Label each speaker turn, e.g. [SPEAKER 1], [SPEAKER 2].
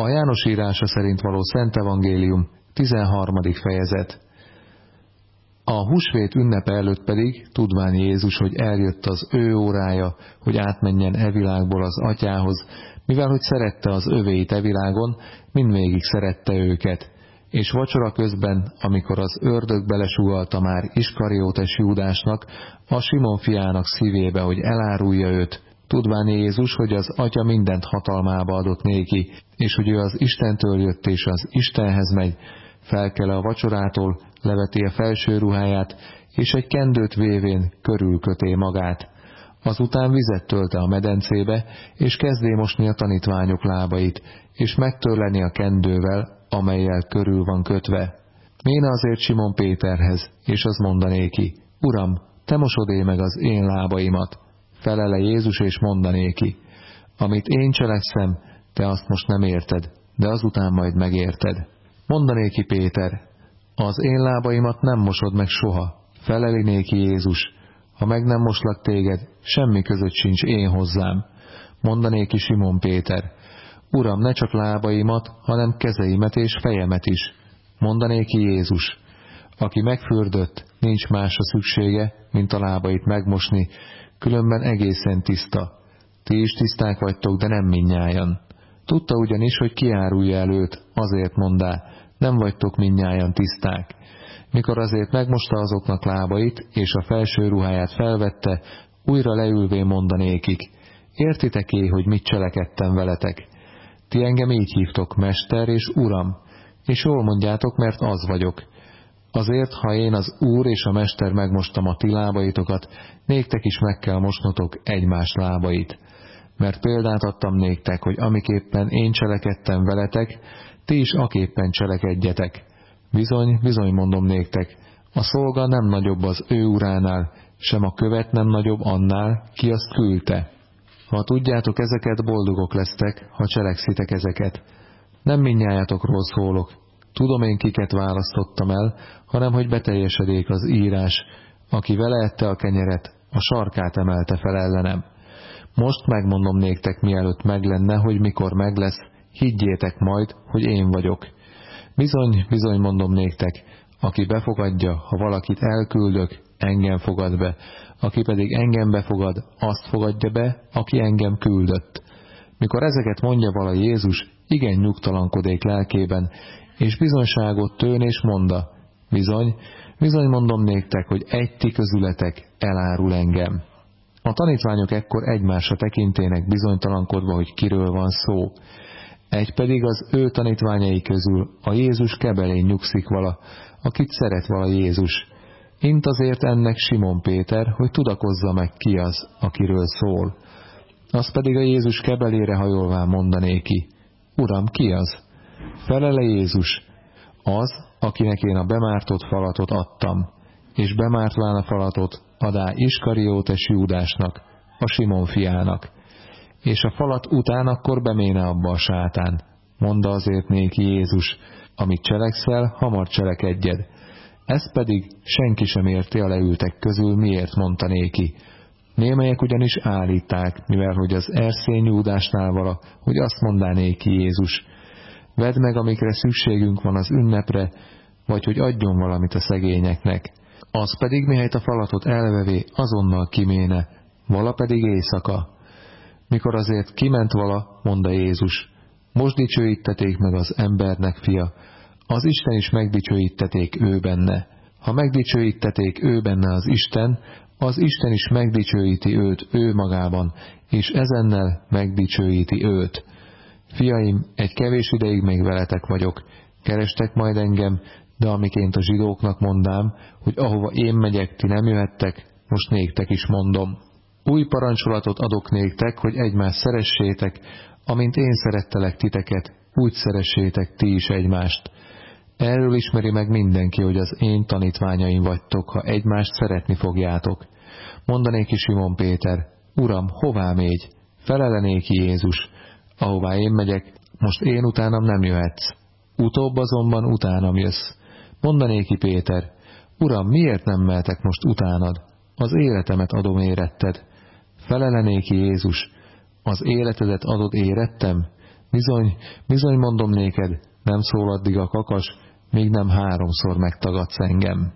[SPEAKER 1] A János írása szerint való Szent Evangélium, 13. fejezet. A húsvét ünnepe előtt pedig, tudván Jézus, hogy eljött az ő órája, hogy átmenjen e világból az atyához, mivel hogy szerette az övéit e világon, mindvégig szerette őket. És vacsora közben, amikor az ördög belesugalta már Iskariótes Júdásnak, a Simon fiának szívébe, hogy elárulja őt, tudván Jézus, hogy az Atya mindent hatalmába adott néki, és hogy ő az Istentől jött és az Istenhez megy, felkele a vacsorától, leveti a felső ruháját, és egy kendőt vévén körülköté magát. Azután vizet tölte a medencébe, és kezdé mosni a tanítványok lábait, és megtörleni a kendővel, amelyel körül van kötve. Méne azért Simon Péterhez, és az mondanéki, Uram, te mosodé meg az én lábaimat. Felele Jézus, és mondanéki, amit én cselekszem, te azt most nem érted, de azután majd megérted. Mondanéki Péter, az én lábaimat nem mosod meg soha. Feleli néki Jézus, ha meg nem moslak téged, semmi között sincs én hozzám. Mondanéki Simon Péter, Uram, ne csak lábaimat, hanem kezeimet és fejemet is. Mondanéki Jézus, aki megfürdött, nincs másra szüksége, mint a lábait megmosni, különben egészen tiszta. Ti is tiszták vagytok, de nem minnyájan. Tudta ugyanis, hogy kiárulja előtt, azért mondá, nem vagytok minnyájan tiszták. Mikor azért megmosta azoknak lábait, és a felső ruháját felvette, újra leülvé mondanékik, értitek-é, hogy mit cselekedtem veletek? Ti engem így hívtok, Mester és Uram, és jól mondjátok, mert az vagyok. Azért, ha én az Úr és a Mester megmostam a ti lábaitokat, néktek is meg kell mosnotok egymás lábait. Mert példát adtam néktek, hogy amiképpen én cselekedtem veletek, ti is aképpen cselekedjetek. Bizony, bizony mondom néktek, a szolga nem nagyobb az ő uránál, sem a követ nem nagyobb annál, ki azt küldte. Ha tudjátok ezeket, boldogok lesztek, ha cselekszitek ezeket. Nem minnyájátokról szólok. Tudom én, kiket választottam el, hanem hogy beteljesedék az írás, aki vele ette a kenyeret, a sarkát emelte fel ellenem. Most megmondom néktek, mielőtt meg lenne, hogy mikor meg lesz, higgyétek majd, hogy én vagyok. Bizony, bizony mondom néktek, aki befogadja, ha valakit elküldök, engem fogad be, aki pedig engem befogad, azt fogadja be, aki engem küldött. Mikor ezeket mondja vala Jézus, igen nyugtalankodék lelkében, és bizonyságot tőn és monda, bizony, bizony mondom néktek, hogy egy ti közületek elárul engem. A tanítványok ekkor egymásra tekintének bizonytalankodva, hogy kiről van szó. Egy pedig az ő tanítványai közül a Jézus kebelén nyugszik vala, akit szeret vala Jézus. Int azért ennek Simon Péter, hogy tudakozza meg ki az, akiről szól. Az pedig a Jézus kebelére hajolván mondanéki, Uram, ki az? Felele Jézus, az, akinek én a bemártott falatot adtam, és bemártván a falatot adá Iskariótes Júdásnak, a Simon fiának és a falat után akkor beméne abba a sátán. Mondd azért néki Jézus, amit cselekszel, hamar cselekedjed. Ez pedig senki sem érti a leültek közül, miért mondta néki. Némelyek ugyanis állíták, mivel hogy az erszény Júdásnál vala, hogy azt mondaná néki Jézus. Vedd meg, amikre szükségünk van az ünnepre, vagy hogy adjon valamit a szegényeknek. Az pedig, mihelyt a falatot elvevé, azonnal kiméne, vala pedig éjszaka. Mikor azért kiment vala, mondta Jézus, most dicsőíteték meg az embernek fia, az Isten is megdicsőíteték ő benne. Ha megdicsőíteték ő benne az Isten, az Isten is megdicsőíti őt ő magában, és ezennel megdicsőíti őt. Fiaim, egy kevés ideig még veletek vagyok, kerestek majd engem, de amiként a zsidóknak mondám, hogy ahova én megyek, ti nem jöhettek, most néktek is mondom. Új parancsolatot adok néktek, hogy egymást szeressétek, amint én szerettelek titeket, úgy szeressétek ti is egymást. Erről ismeri meg mindenki, hogy az én tanítványaim vagytok, ha egymást szeretni fogjátok. Mondanéki Simon Péter, Uram, hová mégy? Felelenéki Jézus, ahová én megyek, most én utánam nem jöhetsz. Utóbb azonban utánam jössz. Mondanéki Péter, Uram, miért nem mehetek most utánad? Az életemet adom éretted. Felelenéki Jézus, az életedet adod érettem? Bizony, bizony mondom néked, nem szól addig a kakas, még nem háromszor megtagadsz engem.